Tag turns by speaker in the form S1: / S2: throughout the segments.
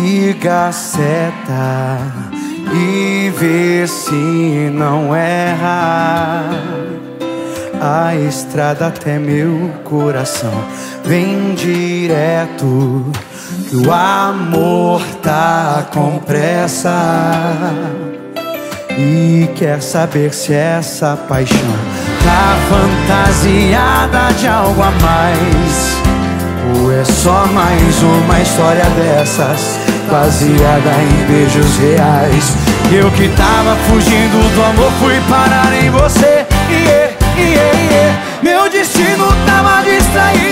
S1: liga a seta e vê se não erra. A estrada até meu coração vem direto. Que o amor tá com pressa e quer saber se essa paixão tá fantasiada de algo a mais. Ou é só mais uma história dessas Baseada em beijos reais. Eu que tava fugindo do amor Fui parar em você. Yeah, yeah, yeah. Meu destino tava distraído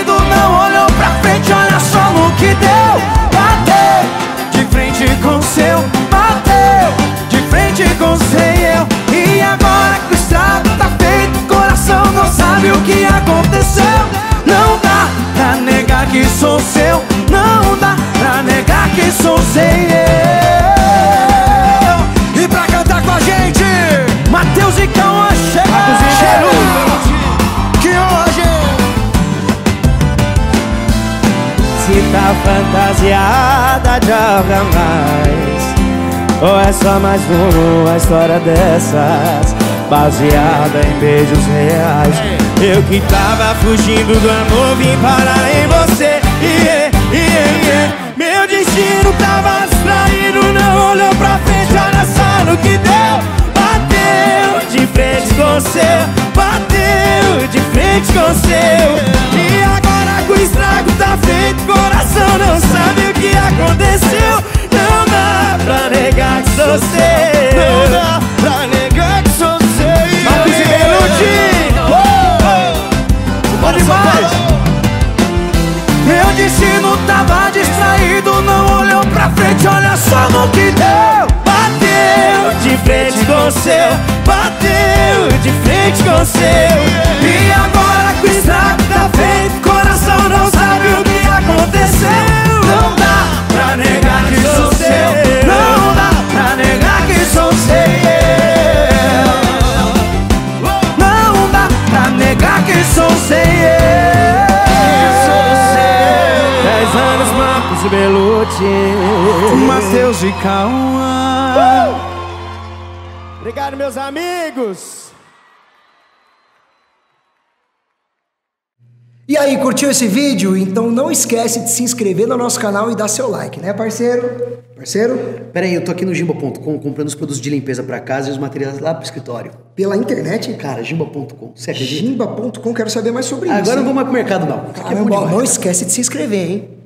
S1: que sou seu Não dá pra negar que sou seu E pra cantar com a gente Matheus e Cauã chega Que hoje.
S2: Se tá fantasiada de algo mais Ou é só mais uma história dessas Baseada em beijos reais. Eu que tava fugindo do amor Vim parar em você. Yeah, yeah, yeah. Meu destino tava distraído Não olhou pra frente, olha só no que deu. Bateu de frente com o seu Bateu de frente com o seu. E agora que o estrago tá feito Coração não sabe o que aconteceu. Não dá pra negar que sou seu
S1: tava distraído Não olhou pra frente, olha só no que deu.
S2: Bateu de frente com o seu Bateu de frente com o seu
S1: e
S2: Belucci
S1: Matheus e Cauã
S2: Obrigado, meus amigos
S3: E aí, curtiu esse vídeo? Então não esquece de se inscrever no nosso canal e dar seu like, né, parceiro? Parceiro?
S4: Pera aí, eu tô aqui no Jimba.com comprando os produtos de limpeza pra casa e os materiais lá pro escritório.
S3: Pela internet?
S4: Cara, Jimba.com, você acredita?
S3: Jimba.com, quero saber mais sobre isso.
S4: Agora não
S3: hein?
S4: vou mais pro mercado não. É bom
S3: Caramba,
S4: demais,
S3: não esquece de se inscrever, hein?